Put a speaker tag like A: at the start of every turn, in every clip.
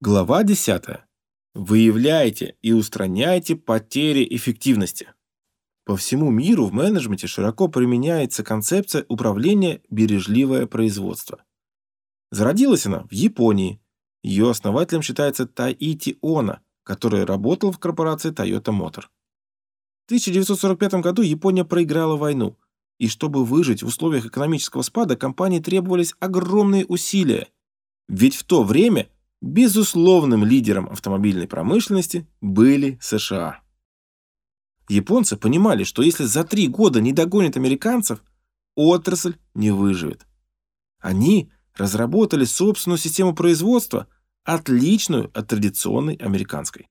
A: Глава 10. Выявляйте и устраняйте потери эффективности. По всему миру в менеджменте широко применяется концепция управления «бережливое производство». Зародилась она в Японии. Ее основателем считается Таити Оно, который работал в корпорации Toyota Motor. В 1945 году Япония проиграла войну, и чтобы выжить в условиях экономического спада, компании требовались огромные усилия. Ведь в то время – Безусловным лидером автомобильной промышленности были США. Японцы понимали, что если за три года не догонят американцев, отрасль не выживет. Они разработали собственную систему производства, отличную от традиционной американской.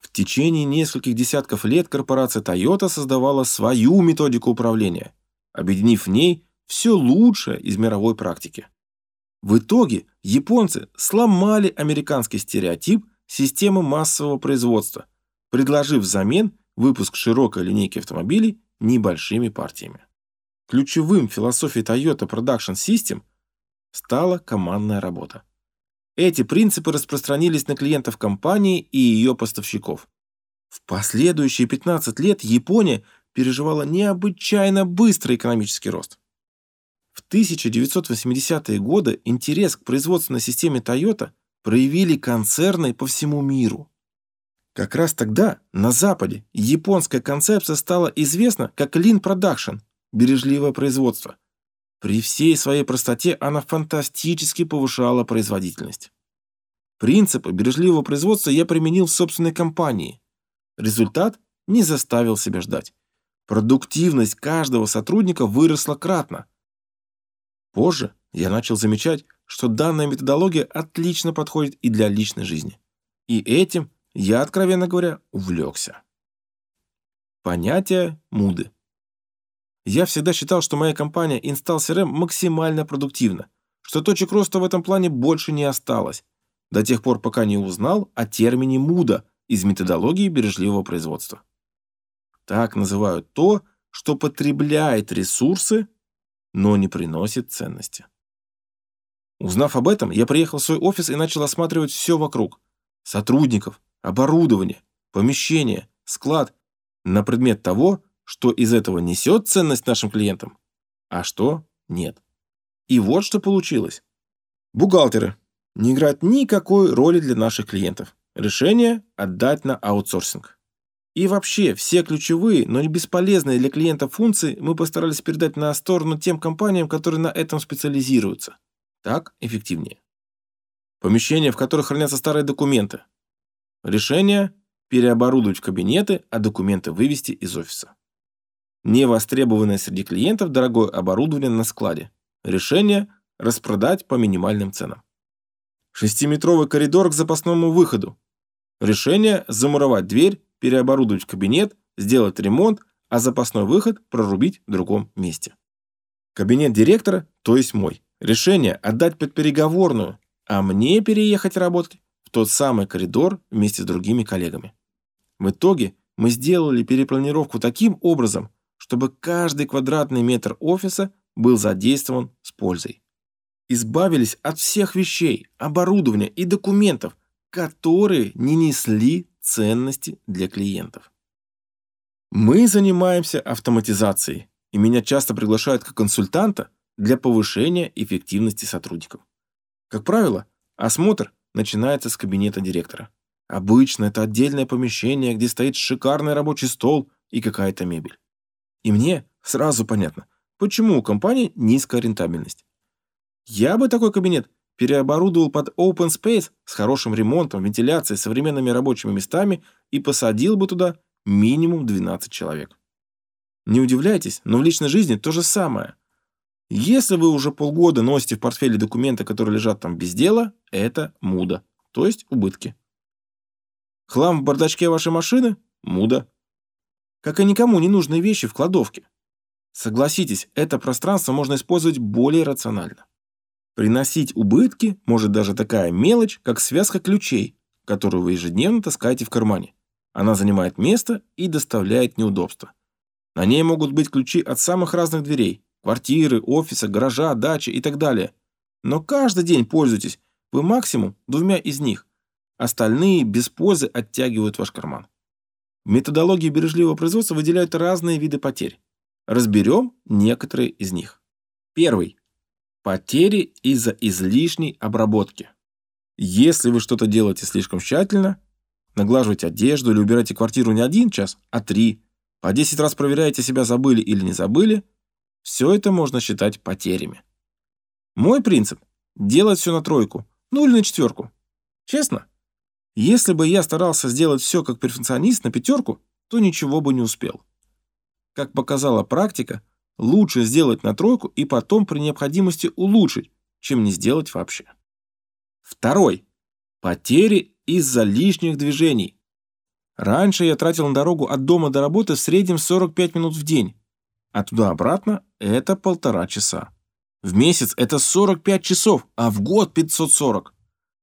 A: В течение нескольких десятков лет корпорация Toyota создавала свою методику управления, объединив в ней все лучшее из мировой практики. В итоге японцы сломали американский стереотип системы массового производства, предложив взамен выпуск широкой линейки автомобилей небольшими партиями. Ключевым в философии Toyota Production System стала командная работа. Эти принципы распространились на клиентов компании и ее поставщиков. В последующие 15 лет Япония переживала необычайно быстрый экономический рост. В 1980-е годы интерес к производственной системе Toyota проявили концерны по всему миру. Как раз тогда на Западе японская концепция стала известна как Lean Production – бережливое производство. При всей своей простоте она фантастически повышала производительность. Принципы бережливого производства я применил в собственной компании. Результат не заставил себя ждать. Продуктивность каждого сотрудника выросла кратно – Позже я начал замечать, что данная методология отлично подходит и для личной жизни. И этим я, откровенно говоря, увлекся. Понятие муды. Я всегда считал, что моя компания Install CRM максимально продуктивна, что точек роста в этом плане больше не осталось, до тех пор, пока не узнал о термине муда из методологии бережливого производства. Так называют то, что потребляет ресурсы но не приносит ценности. Узнав об этом, я приехал в свой офис и начал осматривать все вокруг. Сотрудников, оборудование, помещение, склад, на предмет того, что из этого несет ценность нашим клиентам, а что нет. И вот что получилось. Бухгалтеры не играют никакой роли для наших клиентов. Решение отдать на аутсорсинг. И вообще, все ключевые, но не бесполезные для клиента функции мы постарались передать на сторону тем компаниям, которые на этом специализируются. Так эффективнее. Помещения, в которых хранятся старые документы. Решение – переоборудовать кабинеты, а документы вывести из офиса. Невостребованное среди клиентов дорогое оборудование на складе. Решение – распродать по минимальным ценам. Шестиметровый коридор к запасному выходу. Решение – замуровать дверь переоборудовать кабинет, сделать ремонт, а запасной выход прорубить в другом месте. Кабинет директора, то есть мой. Решение отдать под переговорную, а мне переехать работать в тот самый коридор вместе с другими коллегами. В итоге мы сделали перепланировку таким образом, чтобы каждый квадратный метр офиса был задействован с пользой. Избавились от всех вещей, оборудования и документов, которые не несли ценности для клиентов. Мы занимаемся автоматизацией, и меня часто приглашают как консультанта для повышения эффективности сотрудников. Как правило, осмотр начинается с кабинета директора. Обычно это отдельное помещение, где стоит шикарный рабочий стол и какая-то мебель. И мне сразу понятно, почему у компании низкая рентабельность. Я бы такой кабинет переоборудовал под open space с хорошим ремонтом, вентиляцией, современными рабочими местами и посадил бы туда минимум 12 человек. Не удивляйтесь, но в личной жизни то же самое. Если вы уже полгода носите в портфеле документы, которые лежат там без дела, это муда, то есть убытки. Хлам в бардачке вашей машины – муда. Как и никому не нужные вещи в кладовке. Согласитесь, это пространство можно использовать более рационально. Приносить убытки может даже такая мелочь, как связка ключей, которую вы ежедневно таскаете в кармане. Она занимает место и доставляет неудобства. На ней могут быть ключи от самых разных дверей – квартиры, офиса, гаража, дачи и так далее. Но каждый день пользуйтесь вы максимум двумя из них. Остальные без пользы оттягивают ваш карман. В методологии бережливого производства выделяют разные виды потерь. Разберем некоторые из них. Первый. Потери из-за излишней обработки. Если вы что-то делаете слишком тщательно, наглаживаете одежду или убираете квартиру не один час, а три, по 10 раз проверяете себя забыли или не забыли, все это можно считать потерями. Мой принцип – делать все на тройку, ну или на четверку. Честно, если бы я старался сделать все как перфекционист на пятерку, то ничего бы не успел. Как показала практика, лучше сделать на тройку и потом при необходимости улучшить, чем не сделать вообще. Второй. Потери из-за лишних движений. Раньше я тратил на дорогу от дома до работы в среднем 45 минут в день, а туда-обратно это полтора часа. В месяц это 45 часов, а в год 540.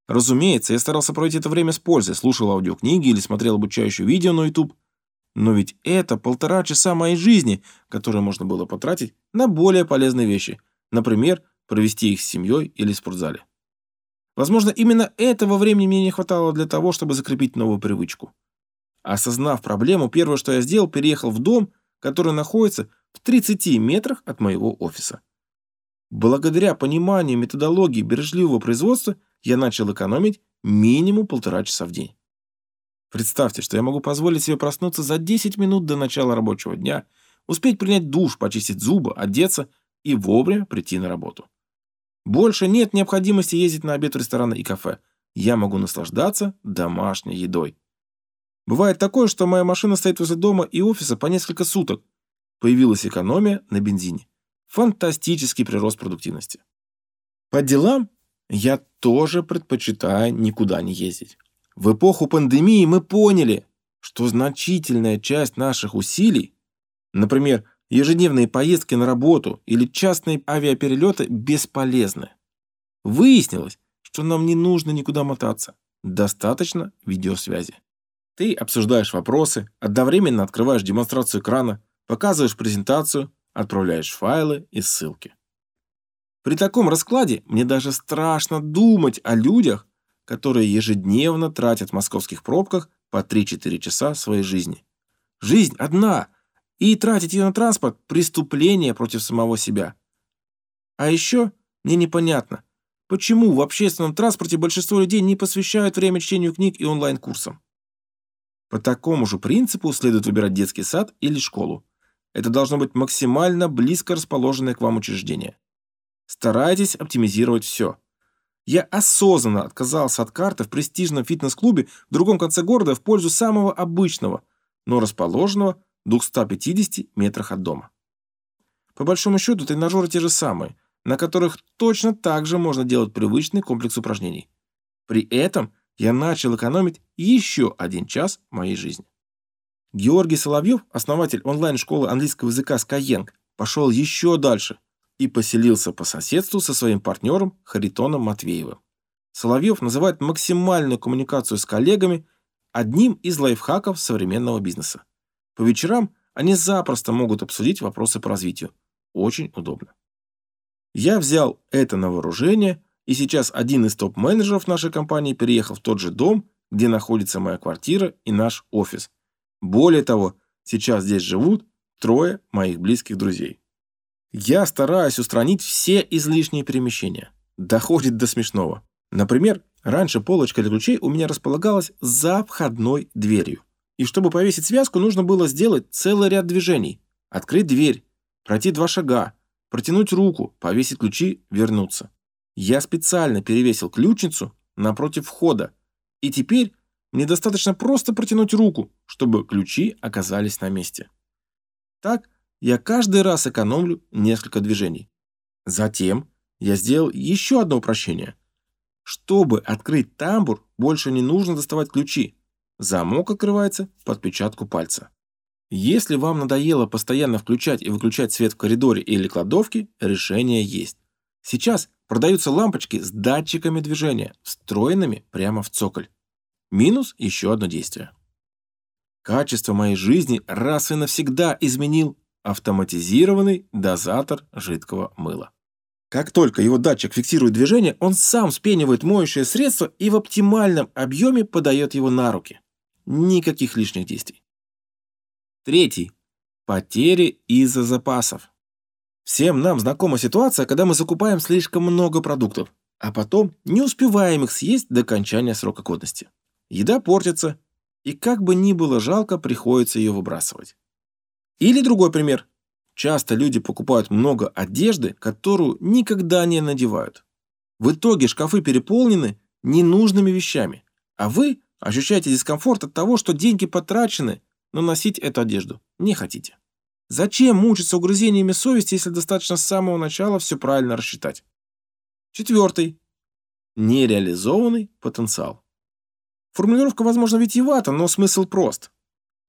A: Разумеется, я старался проводить это время с пользой, слушал аудиокниги или смотрел обучающие видео на YouTube. Но ведь это полтора часа моей жизни, которые можно было потратить на более полезные вещи. Например, провести их с семьей или в спортзале. Возможно, именно этого времени мне не хватало для того, чтобы закрепить новую привычку. Осознав проблему, первое, что я сделал, переехал в дом, который находится в 30 метрах от моего офиса. Благодаря пониманию методологии бережливого производства я начал экономить минимум полтора часа в день. Представьте, что я могу позволить себе проснуться за 10 минут до начала рабочего дня, успеть принять душ, почистить зубы, одеться и вовремя прийти на работу. Больше нет необходимости ездить на обед в рестораны и кафе. Я могу наслаждаться домашней едой. Бывает такое, что моя машина стоит возле дома и офиса по несколько суток. Появилась экономия на бензине. Фантастический прирост продуктивности. По делам я тоже предпочитаю никуда не ездить. В эпоху пандемии мы поняли, что значительная часть наших усилий, например, ежедневные поездки на работу или частные авиаперелеты, бесполезны. Выяснилось, что нам не нужно никуда мотаться. Достаточно видеосвязи. Ты обсуждаешь вопросы, одновременно открываешь демонстрацию экрана, показываешь презентацию, отправляешь файлы и ссылки. При таком раскладе мне даже страшно думать о людях, которые ежедневно тратят в московских пробках по 3-4 часа своей жизни. Жизнь одна, и тратить ее на транспорт – преступление против самого себя. А еще мне непонятно, почему в общественном транспорте большинство людей не посвящают время чтению книг и онлайн-курсам. По такому же принципу следует выбирать детский сад или школу. Это должно быть максимально близко расположенное к вам учреждение. Старайтесь оптимизировать все. Я осознанно отказался от карты в престижном фитнес-клубе в другом конце города в пользу самого обычного, но расположенного в 250 метрах от дома. По большому счету, тренажеры те же самые, на которых точно так же можно делать привычный комплекс упражнений. При этом я начал экономить еще один час моей жизни. Георгий Соловьев, основатель онлайн-школы английского языка Skyeng, пошел еще дальше и поселился по соседству со своим партнером Харитоном Матвеевым. Соловьев называет максимальную коммуникацию с коллегами одним из лайфхаков современного бизнеса. По вечерам они запросто могут обсудить вопросы по развитию. Очень удобно. Я взял это на вооружение, и сейчас один из топ-менеджеров нашей компании переехал в тот же дом, где находится моя квартира и наш офис. Более того, сейчас здесь живут трое моих близких друзей. Я стараюсь устранить все излишние перемещения. Доходит до смешного. Например, раньше полочка для ключей у меня располагалась за входной дверью. И чтобы повесить связку, нужно было сделать целый ряд движений. Открыть дверь, пройти два шага, протянуть руку, повесить ключи, вернуться. Я специально перевесил ключницу напротив входа. И теперь мне достаточно просто протянуть руку, чтобы ключи оказались на месте. Так я каждый раз экономлю несколько движений. Затем я сделал еще одно упрощение. Чтобы открыть тамбур, больше не нужно доставать ключи. Замок открывается под печатку пальца. Если вам надоело постоянно включать и выключать свет в коридоре или кладовке, решение есть. Сейчас продаются лампочки с датчиками движения, встроенными прямо в цоколь. Минус еще одно действие. Качество моей жизни раз и навсегда изменил автоматизированный дозатор жидкого мыла. Как только его датчик фиксирует движение, он сам спенивает моющее средство и в оптимальном объеме подает его на руки. Никаких лишних действий. Третий. Потери из-за запасов. Всем нам знакома ситуация, когда мы закупаем слишком много продуктов, а потом не успеваем их съесть до окончания срока годности. Еда портится, и как бы ни было жалко, приходится ее выбрасывать. Или другой пример. Часто люди покупают много одежды, которую никогда не надевают. В итоге шкафы переполнены ненужными вещами, а вы ощущаете дискомфорт от того, что деньги потрачены, но носить эту одежду не хотите. Зачем мучиться угрызениями совести, если достаточно с самого начала все правильно рассчитать? Четвертый. Нереализованный потенциал. Формулировка, возможно, витиевата, но смысл прост.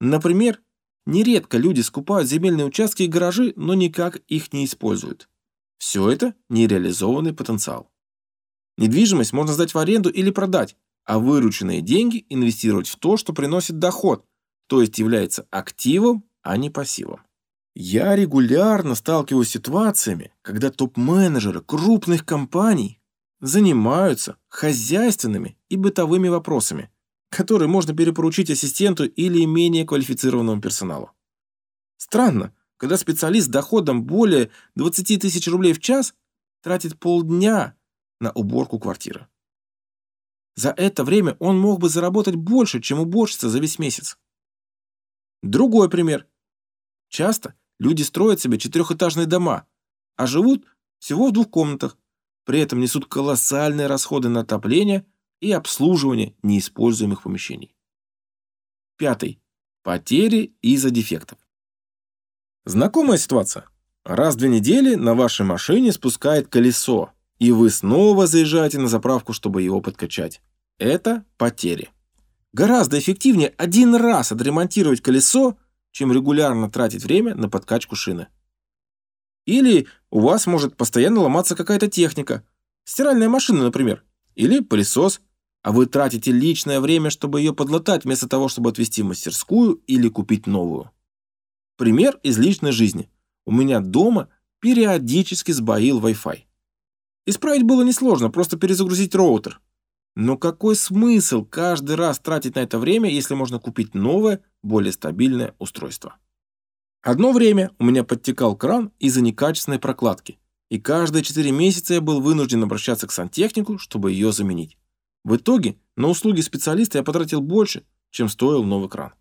A: Например, нередко люди скупают земельные участки и гаражи, но никак их не используют. Все это нереализованный потенциал. Недвижимость можно сдать в аренду или продать, а вырученные деньги инвестировать в то, что приносит доход, то есть является активом, а не пассивом. Я регулярно сталкиваюсь с ситуациями, когда топ-менеджеры крупных компаний занимаются хозяйственными и бытовыми вопросами, которые можно перепоручить ассистенту или менее квалифицированному персоналу. Странно, когда специалист с доходом более 20 тысяч рублей в час тратит полдня на уборку квартиры. За это время он мог бы заработать больше, чем уборщица за весь месяц. Другой пример. Часто люди строят себе четырехэтажные дома, а живут всего в двух комнатах, при этом несут колоссальные расходы на отопление и обслуживание неиспользуемых помещений. Пятый. Потери из-за дефектов. Знакомая ситуация? Раз в две недели на вашей машине спускает колесо, и вы снова заезжаете на заправку, чтобы его подкачать. Это потери. Гораздо эффективнее один раз отремонтировать колесо, чем регулярно тратить время на подкачку шины. Или у вас может постоянно ломаться какая-то техника. Стиральная машина, например. Или пылесос. А вы тратите личное время, чтобы ее подлатать, вместо того, чтобы отвезти в мастерскую или купить новую. Пример из личной жизни. У меня дома периодически сбоил Wi-Fi. Исправить было несложно, просто перезагрузить роутер. Но какой смысл каждый раз тратить на это время, если можно купить новое, более стабильное устройство? Одно время у меня подтекал кран из-за некачественной прокладки, и каждые 4 месяца я был вынужден обращаться к сантехнику, чтобы ее заменить. В итоге на услуги специалиста я потратил больше, чем стоил новый кран.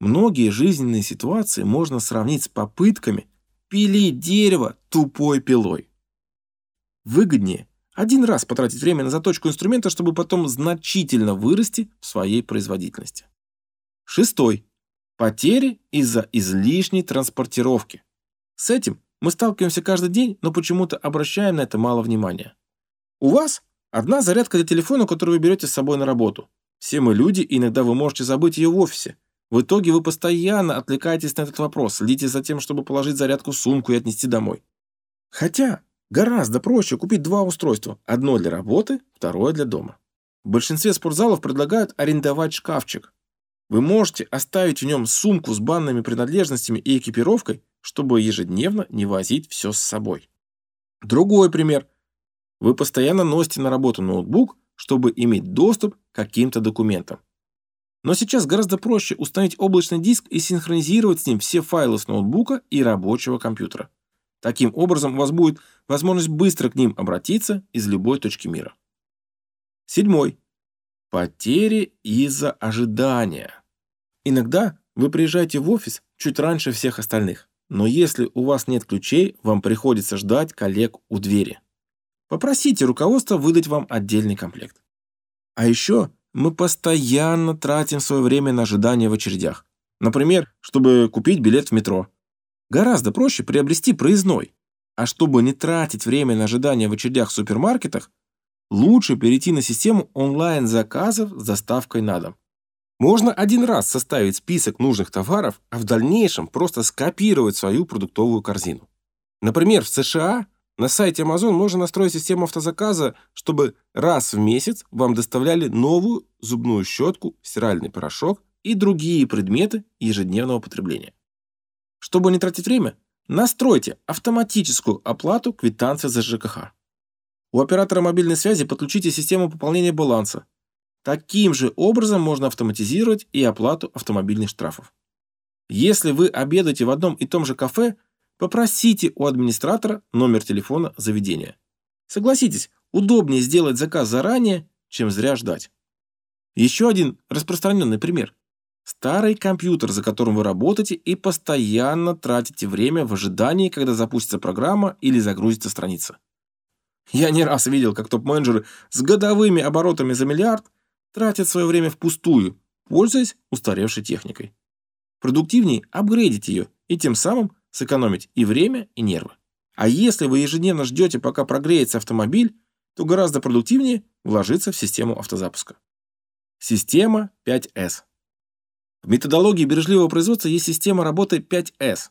A: Многие жизненные ситуации можно сравнить с попытками пилить дерево тупой пилой. Выгоднее один раз потратить время на заточку инструмента, чтобы потом значительно вырасти в своей производительности. Шестой. Потери из-за излишней транспортировки. С этим мы сталкиваемся каждый день, но почему-то обращаем на это мало внимания. У вас одна зарядка для телефона, которую вы берете с собой на работу. Все мы люди, и иногда вы можете забыть ее в офисе. В итоге вы постоянно отвлекаетесь на этот вопрос, следите за тем, чтобы положить зарядку в сумку и отнести домой. Хотя гораздо проще купить два устройства. Одно для работы, второе для дома. В большинстве спортзалов предлагают арендовать шкафчик, вы можете оставить в нем сумку с банными принадлежностями и экипировкой, чтобы ежедневно не возить все с собой. Другой пример. Вы постоянно носите на работу ноутбук, чтобы иметь доступ к каким-то документам. Но сейчас гораздо проще установить облачный диск и синхронизировать с ним все файлы с ноутбука и рабочего компьютера. Таким образом, у вас будет возможность быстро к ним обратиться из любой точки мира. Седьмой. Потери из-за ожидания. Иногда вы приезжаете в офис чуть раньше всех остальных, но если у вас нет ключей, вам приходится ждать коллег у двери. Попросите руководство выдать вам отдельный комплект. А еще мы постоянно тратим свое время на ожидание в очередях. Например, чтобы купить билет в метро. Гораздо проще приобрести проездной. А чтобы не тратить время на ожидание в очередях в супермаркетах, лучше перейти на систему онлайн-заказов с доставкой на дом. Можно один раз составить список нужных товаров, а в дальнейшем просто скопировать свою продуктовую корзину. Например, в США на сайте Amazon можно настроить систему автозаказа, чтобы раз в месяц вам доставляли новую зубную щетку, стиральный порошок и другие предметы ежедневного потребления. Чтобы не тратить время, Настройте автоматическую оплату квитанции за ЖКХ. У оператора мобильной связи подключите систему пополнения баланса. Таким же образом можно автоматизировать и оплату автомобильных штрафов. Если вы обедаете в одном и том же кафе, попросите у администратора номер телефона заведения. Согласитесь, удобнее сделать заказ заранее, чем зря ждать. Еще один распространенный пример. Старый компьютер, за которым вы работаете и постоянно тратите время в ожидании, когда запустится программа или загрузится страница. Я не раз видел, как топ-менеджеры с годовыми оборотами за миллиард тратят свое время впустую, пользуясь устаревшей техникой. Продуктивнее апгрейдить ее и тем самым сэкономить и время, и нервы. А если вы ежедневно ждете, пока прогреется автомобиль, то гораздо продуктивнее вложиться в систему автозапуска. Система 5S. В методологии бережливого производства есть система работы 5S.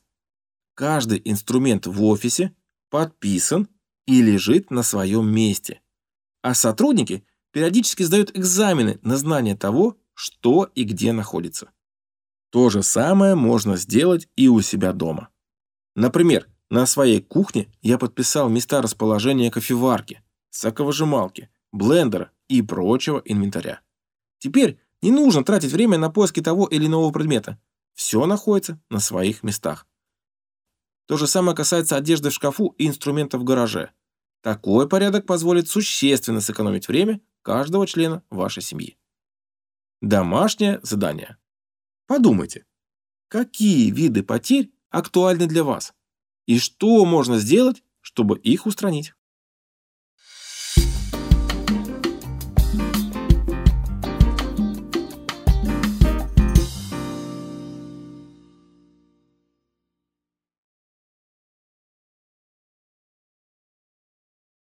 A: Каждый инструмент в офисе подписан и лежит на своем месте. А сотрудники периодически сдают экзамены на знание того, что и где находится. То же самое можно сделать и у себя дома. Например, на своей кухне я подписал места расположения кофеварки, соковыжималки, блендера и прочего инвентаря. Теперь не нужно тратить время на поиски того или иного предмета. Все находится на своих местах. То же самое касается одежды в шкафу и инструментов в гараже. Такой порядок позволит существенно сэкономить время каждого члена вашей семьи. Домашнее задание. Подумайте, какие виды потерь актуальны для вас и что можно сделать, чтобы их устранить.